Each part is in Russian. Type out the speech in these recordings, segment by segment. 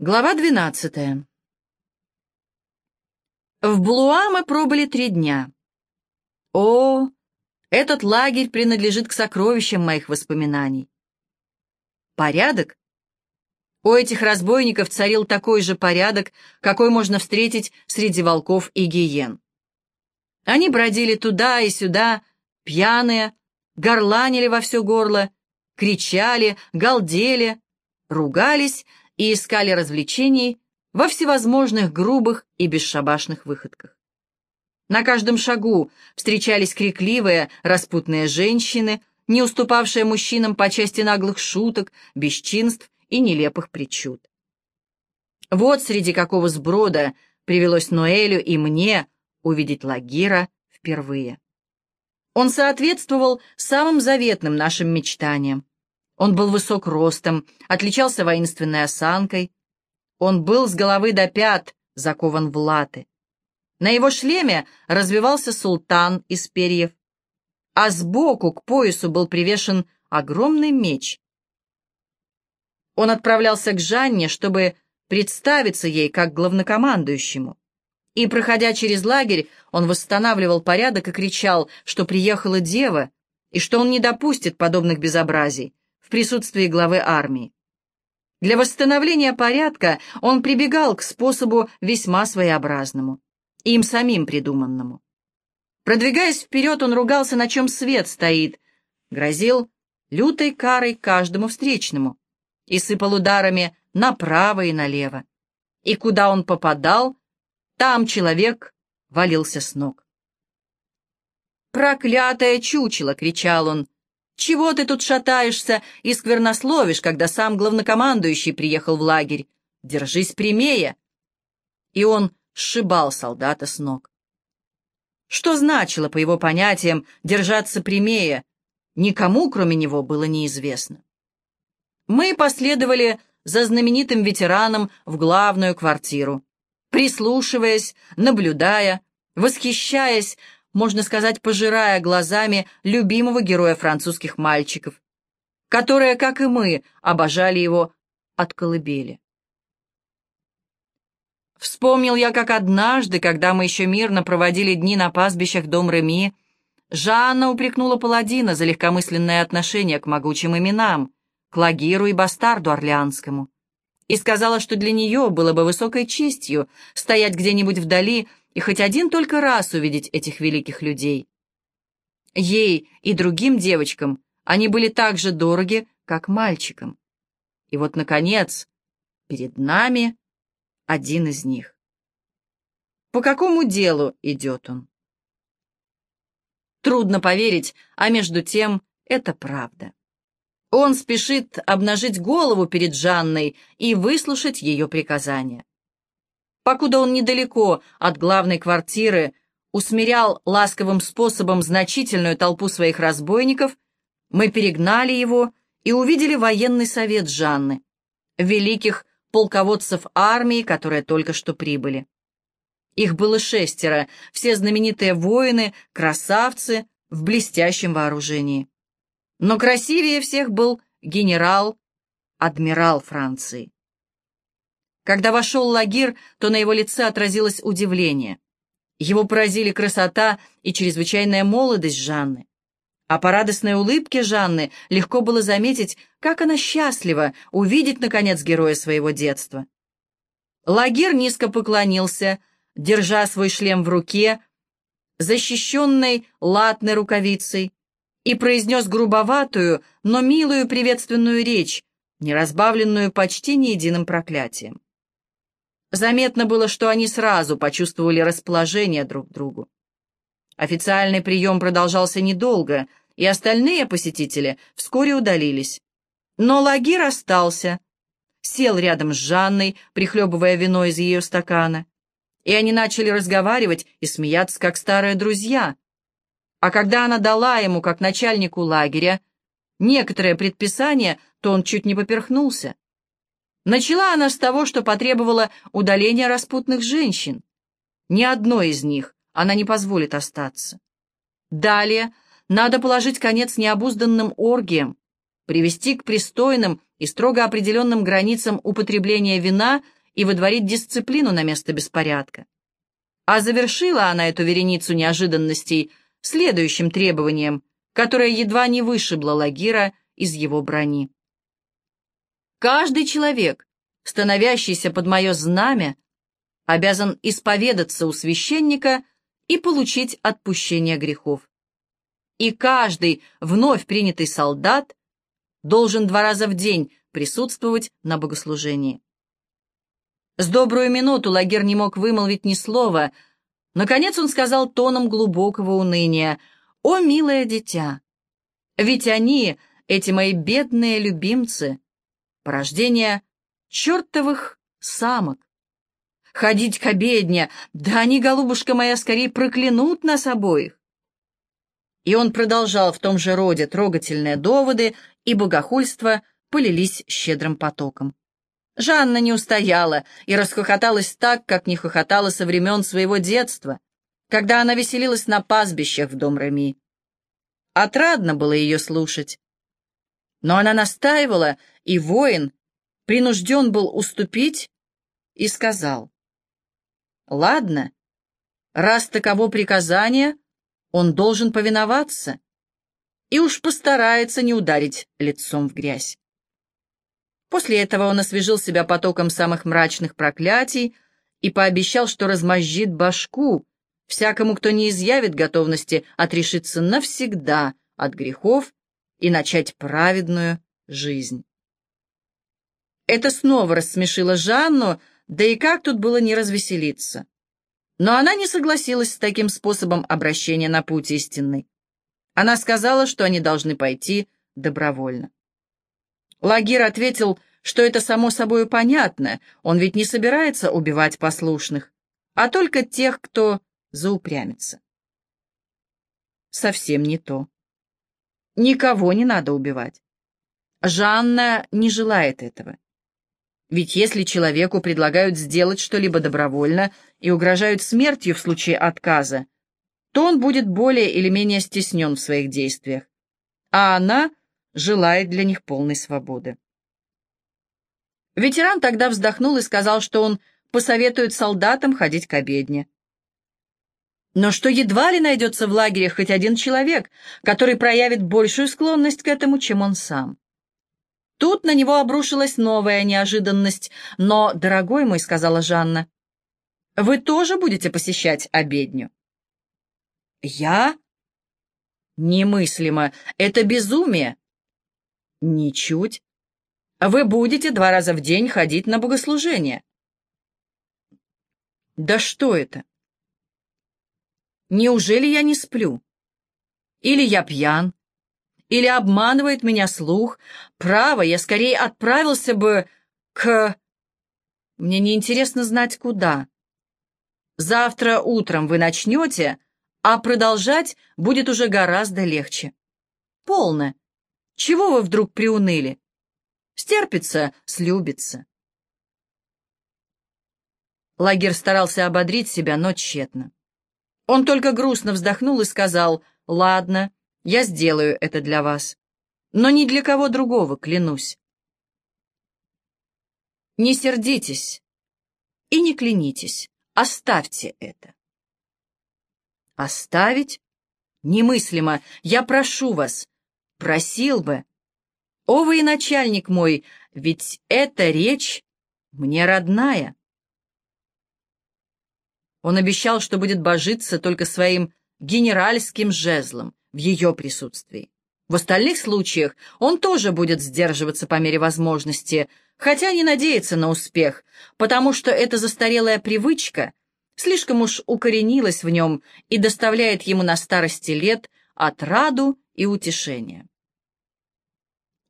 Глава двенадцатая. В Блуа мы пробыли три дня. О, этот лагерь принадлежит к сокровищам моих воспоминаний. Порядок? У этих разбойников царил такой же порядок, какой можно встретить среди волков и гиен. Они бродили туда и сюда, пьяные, горланили во все горло, кричали, галдели, ругались и искали развлечений во всевозможных грубых и бесшабашных выходках. На каждом шагу встречались крикливые, распутные женщины, не уступавшие мужчинам по части наглых шуток, бесчинств и нелепых причуд. Вот среди какого сброда привелось Ноэлю и мне увидеть Лагира впервые. Он соответствовал самым заветным нашим мечтаниям. Он был высок ростом, отличался воинственной осанкой. Он был с головы до пят закован в латы. На его шлеме развивался султан из перьев, а сбоку к поясу был привешен огромный меч. Он отправлялся к Жанне, чтобы представиться ей как главнокомандующему. И, проходя через лагерь, он восстанавливал порядок и кричал, что приехала дева, и что он не допустит подобных безобразий, в присутствии главы армии. Для восстановления порядка он прибегал к способу весьма своеобразному, им самим придуманному. Продвигаясь вперед, он ругался, на чем свет стоит, грозил лютой карой каждому встречному и сыпал ударами направо и налево. И куда он попадал, там человек валился с ног. «Проклятое чучело!» — кричал он. «Чего ты тут шатаешься и сквернословишь, когда сам главнокомандующий приехал в лагерь? Держись прямее!» И он сшибал солдата с ног. Что значило, по его понятиям, держаться прямее, никому, кроме него, было неизвестно. Мы последовали за знаменитым ветераном в главную квартиру, прислушиваясь, наблюдая, восхищаясь можно сказать, пожирая глазами любимого героя французских мальчиков, которые, как и мы, обожали его от колыбели. Вспомнил я, как однажды, когда мы еще мирно проводили дни на пастбищах дом Реми, Жанна упрекнула паладина за легкомысленное отношение к могучим именам, к Лагиру и Бастарду Орлеанскому, и сказала, что для нее было бы высокой честью стоять где-нибудь вдали и хоть один только раз увидеть этих великих людей. Ей и другим девочкам они были так же дороги, как мальчикам. И вот, наконец, перед нами один из них. По какому делу идет он? Трудно поверить, а между тем это правда. Он спешит обнажить голову перед Жанной и выслушать ее приказания. Покуда он недалеко от главной квартиры усмирял ласковым способом значительную толпу своих разбойников, мы перегнали его и увидели военный совет Жанны, великих полководцев армии, которые только что прибыли. Их было шестеро, все знаменитые воины, красавцы в блестящем вооружении. Но красивее всех был генерал, адмирал Франции. Когда вошел Лагир, то на его лице отразилось удивление. Его поразили красота и чрезвычайная молодость Жанны. А по радостной улыбке Жанны легко было заметить, как она счастлива увидеть, наконец, героя своего детства. Лагир низко поклонился, держа свой шлем в руке, защищенной латной рукавицей, и произнес грубоватую, но милую приветственную речь, не разбавленную почти ни единым проклятием. Заметно было, что они сразу почувствовали расположение друг к другу. Официальный прием продолжался недолго, и остальные посетители вскоре удалились. Но Лагир остался, сел рядом с Жанной, прихлебывая вино из ее стакана, и они начали разговаривать и смеяться, как старые друзья. А когда она дала ему, как начальнику лагеря, некоторые предписания, то он чуть не поперхнулся. Начала она с того, что потребовала удаления распутных женщин. Ни одной из них она не позволит остаться. Далее надо положить конец необузданным оргиям, привести к пристойным и строго определенным границам употребления вина и водворить дисциплину на место беспорядка. А завершила она эту вереницу неожиданностей следующим требованием, которое едва не вышибло Лагира из его брони. «Каждый человек, становящийся под мое знамя, обязан исповедаться у священника и получить отпущение грехов. И каждый вновь принятый солдат должен два раза в день присутствовать на богослужении. С добрую минуту Лагер не мог вымолвить ни слова. Наконец он сказал тоном глубокого уныния, «О, милое дитя! Ведь они, эти мои бедные любимцы, порождение чертовых самок. Ходить к обедне, да они, голубушка моя, скорее проклянут нас обоих. И он продолжал в том же роде трогательные доводы, и богохульство полились щедрым потоком. Жанна не устояла и расхохоталась так, как не хохотала со времен своего детства, когда она веселилась на пастбищах в дом Реми. Отрадно было ее слушать. Но она настаивала, и воин принужден был уступить и сказал, «Ладно, раз таково приказание, он должен повиноваться и уж постарается не ударить лицом в грязь». После этого он освежил себя потоком самых мрачных проклятий и пообещал, что размозжит башку всякому, кто не изъявит готовности отрешиться навсегда от грехов и начать праведную жизнь. Это снова рассмешило Жанну, да и как тут было не развеселиться. Но она не согласилась с таким способом обращения на путь истинный. Она сказала, что они должны пойти добровольно. Лагир ответил, что это само собой понятно, он ведь не собирается убивать послушных, а только тех, кто заупрямится. Совсем не то. Никого не надо убивать. Жанна не желает этого. Ведь если человеку предлагают сделать что-либо добровольно и угрожают смертью в случае отказа, то он будет более или менее стеснен в своих действиях, а она желает для них полной свободы. Ветеран тогда вздохнул и сказал, что он посоветует солдатам ходить к обедне. Но что едва ли найдется в лагере хоть один человек, который проявит большую склонность к этому, чем он сам. Тут на него обрушилась новая неожиданность. «Но, дорогой мой», — сказала Жанна, — «вы тоже будете посещать обедню?» «Я?» «Немыслимо. Это безумие». «Ничуть. Вы будете два раза в день ходить на богослужение. Да что это? Неужели я не сплю? Или я пьян? Или обманывает меня слух? Право, я скорее отправился бы к... Мне неинтересно знать, куда. Завтра утром вы начнете, а продолжать будет уже гораздо легче. Полно. Чего вы вдруг приуныли? Стерпится, слюбится. Лагер старался ободрить себя, но тщетно. Он только грустно вздохнул и сказал, «Ладно, я сделаю это для вас, но ни для кого другого, клянусь». Не сердитесь и не клянитесь, оставьте это. Оставить? Немыслимо, я прошу вас, просил бы, «О, вы начальник мой, ведь эта речь мне родная!» Он обещал, что будет божиться только своим генеральским жезлом в ее присутствии. В остальных случаях он тоже будет сдерживаться по мере возможности, хотя не надеется на успех, потому что эта застарелая привычка слишком уж укоренилась в нем и доставляет ему на старости лет отраду и утешение.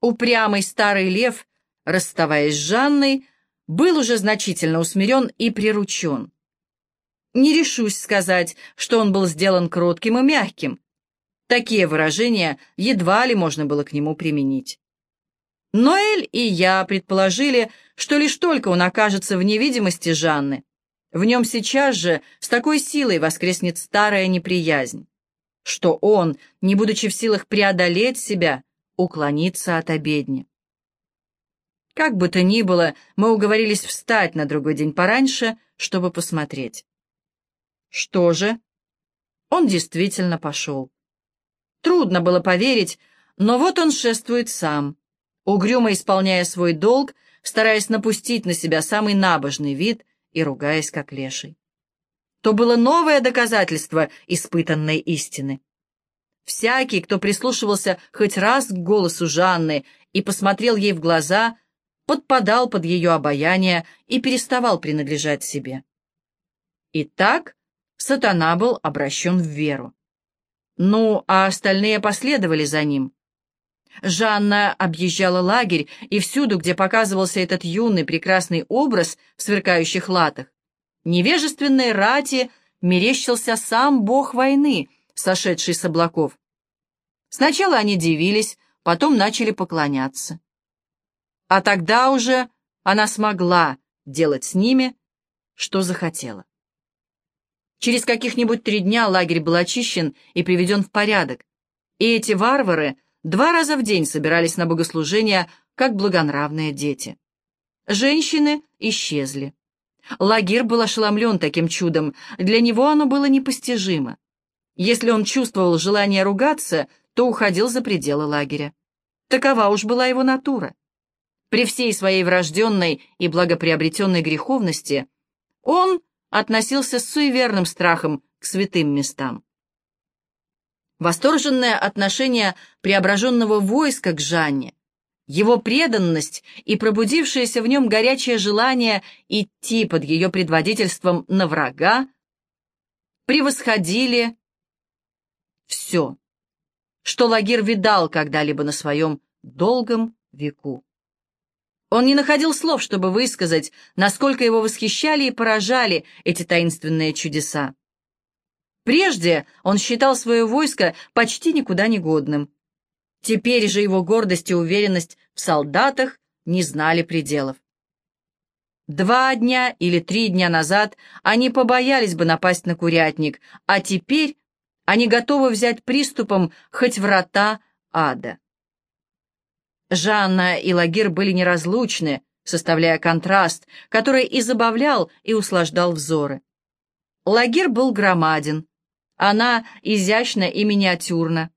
Упрямый старый лев, расставаясь с Жанной, был уже значительно усмирен и приручен. Не решусь сказать, что он был сделан кротким и мягким. Такие выражения едва ли можно было к нему применить. Ноэль и я предположили, что лишь только он окажется в невидимости Жанны, в нем сейчас же с такой силой воскреснет старая неприязнь, что он, не будучи в силах преодолеть себя, уклониться от обедни. Как бы то ни было, мы уговорились встать на другой день пораньше, чтобы посмотреть. Что же? Он действительно пошел. Трудно было поверить, но вот он шествует сам, угрюмо исполняя свой долг, стараясь напустить на себя самый набожный вид и ругаясь как леший. То было новое доказательство испытанной истины. Всякий, кто прислушивался хоть раз к голосу Жанны и посмотрел ей в глаза, подпадал под ее обаяние и переставал принадлежать себе. Итак, сатана был обращен в веру. Ну, а остальные последовали за ним. Жанна объезжала лагерь, и всюду, где показывался этот юный прекрасный образ в сверкающих латах, невежественной рати мерещился сам бог войны, сошедший с облаков. Сначала они дивились, потом начали поклоняться. А тогда уже она смогла делать с ними, что захотела. Через каких-нибудь три дня лагерь был очищен и приведен в порядок, и эти варвары два раза в день собирались на богослужения, как благонравные дети. Женщины исчезли. Лагир был ошеломлен таким чудом, для него оно было непостижимо. Если он чувствовал желание ругаться, то уходил за пределы лагеря. Такова уж была его натура. При всей своей врожденной и благоприобретенной греховности он относился с суеверным страхом к святым местам. Восторженное отношение преображенного войска к Жанне, его преданность и пробудившееся в нем горячее желание идти под ее предводительством на врага превосходили все, что Лагир видал когда-либо на своем долгом веку. Он не находил слов, чтобы высказать, насколько его восхищали и поражали эти таинственные чудеса. Прежде он считал свое войско почти никуда не годным. Теперь же его гордость и уверенность в солдатах не знали пределов. Два дня или три дня назад они побоялись бы напасть на курятник, а теперь они готовы взять приступом хоть врата ада. Жанна и Лагир были неразлучны, составляя контраст, который и забавлял, и услаждал взоры. Лагир был громаден, она изящна и миниатюрна.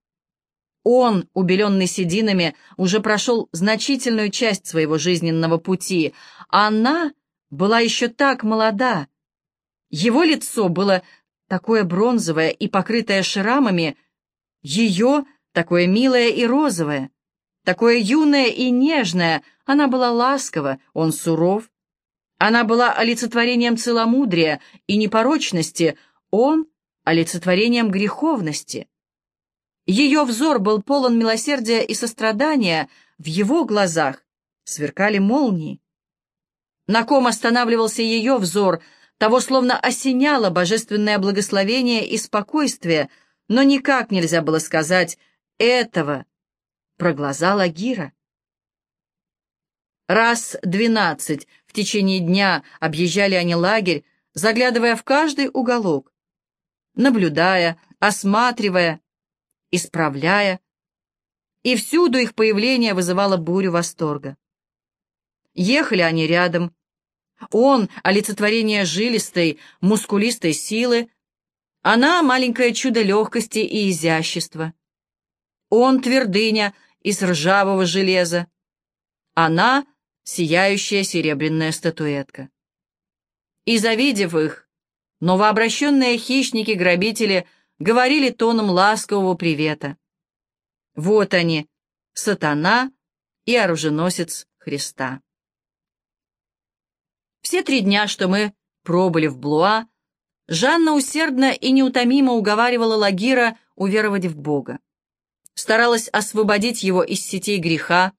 Он, убеленный сединами, уже прошел значительную часть своего жизненного пути. Она была еще так молода. Его лицо было такое бронзовое и покрытое шрамами, ее такое милое и розовое. Такое юное и нежное, она была ласкова, он суров. Она была олицетворением целомудрия и непорочности, он — олицетворением греховности. Ее взор был полон милосердия и сострадания, в его глазах сверкали молнии. На ком останавливался ее взор, того словно осеняло божественное благословение и спокойствие, но никак нельзя было сказать «этого» про глаза Лагира. Раз двенадцать в течение дня объезжали они лагерь, заглядывая в каждый уголок, наблюдая, осматривая, исправляя, и всюду их появление вызывало бурю восторга. Ехали они рядом. Он — олицетворение жилистой, мускулистой силы, она — маленькое чудо легкости и изящества. Он — твердыня из ржавого железа. Она — сияющая серебряная статуэтка. И, завидев их, новообращенные хищники-грабители говорили тоном ласкового привета. Вот они, сатана и оруженосец Христа. Все три дня, что мы пробыли в Блуа, Жанна усердно и неутомимо уговаривала Лагира уверовать в Бога старалась освободить его из сетей греха,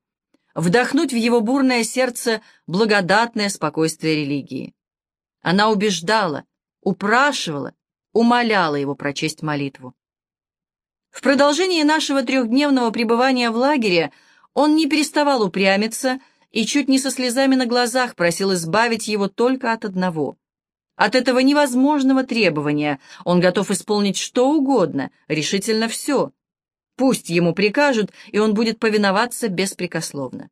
вдохнуть в его бурное сердце благодатное спокойствие религии. Она убеждала, упрашивала, умоляла его прочесть молитву. В продолжении нашего трехдневного пребывания в лагере он не переставал упрямиться и чуть не со слезами на глазах просил избавить его только от одного. От этого невозможного требования он готов исполнить что угодно, решительно все, Пусть ему прикажут, и он будет повиноваться беспрекословно.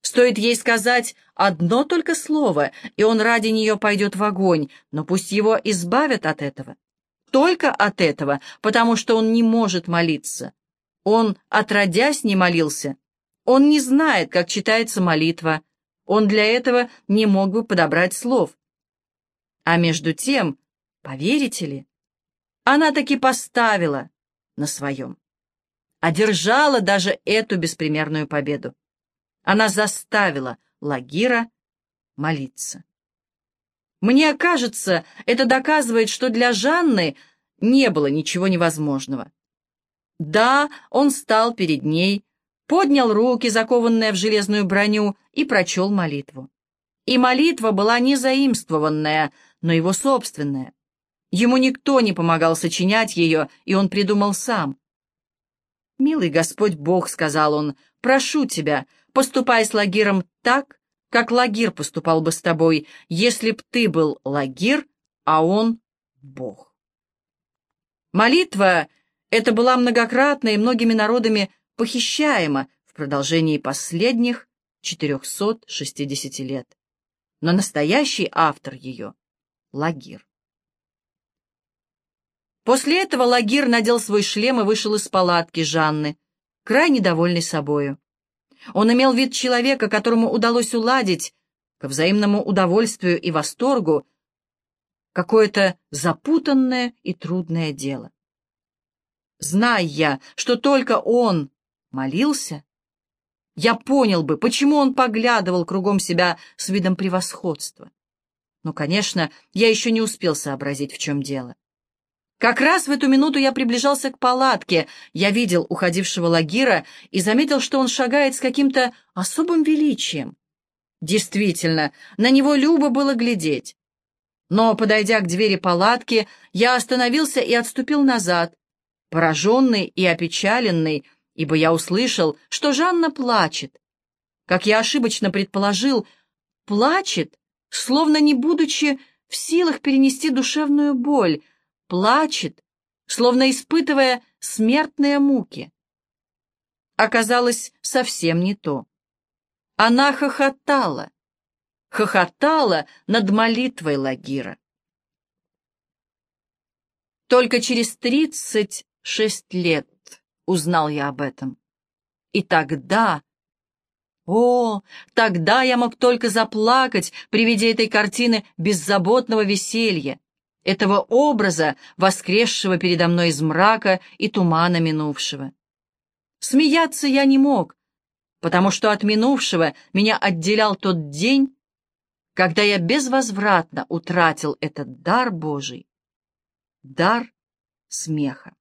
Стоит ей сказать одно только слово, и он ради нее пойдет в огонь, но пусть его избавят от этого. Только от этого, потому что он не может молиться. Он, отродясь, не молился. Он не знает, как читается молитва. Он для этого не мог бы подобрать слов. А между тем, поверите ли, она таки поставила на своем. Одержала даже эту беспримерную победу. Она заставила Лагира молиться. Мне кажется, это доказывает, что для Жанны не было ничего невозможного. Да, он стал перед ней, поднял руки, закованные в железную броню, и прочел молитву. И молитва была не заимствованная, но его собственная. Ему никто не помогал сочинять ее, и он придумал сам. «Милый Господь Бог», — сказал он, — «прошу тебя, поступай с Лагиром так, как Лагир поступал бы с тобой, если б ты был Лагир, а он — Бог». Молитва эта была многократно и многими народами похищаема в продолжении последних 460 лет. Но настоящий автор ее — Лагир. После этого Лагир надел свой шлем и вышел из палатки Жанны, крайне довольный собою. Он имел вид человека, которому удалось уладить, ко взаимному удовольствию и восторгу, какое-то запутанное и трудное дело. Зная я, что только он молился, я понял бы, почему он поглядывал кругом себя с видом превосходства. Но, конечно, я еще не успел сообразить, в чем дело. Как раз в эту минуту я приближался к палатке. Я видел уходившего Лагира и заметил, что он шагает с каким-то особым величием. Действительно, на него любо было глядеть. Но, подойдя к двери палатки, я остановился и отступил назад, пораженный и опечаленный, ибо я услышал, что Жанна плачет. Как я ошибочно предположил, плачет, словно не будучи в силах перенести душевную боль, плачет, словно испытывая смертные муки. Оказалось совсем не то. Она хохотала, хохотала над молитвой Лагира. Только через тридцать шесть лет узнал я об этом. И тогда... О, тогда я мог только заплакать при виде этой картины беззаботного веселья, этого образа, воскресшего передо мной из мрака и тумана минувшего. Смеяться я не мог, потому что от минувшего меня отделял тот день, когда я безвозвратно утратил этот дар Божий, дар смеха.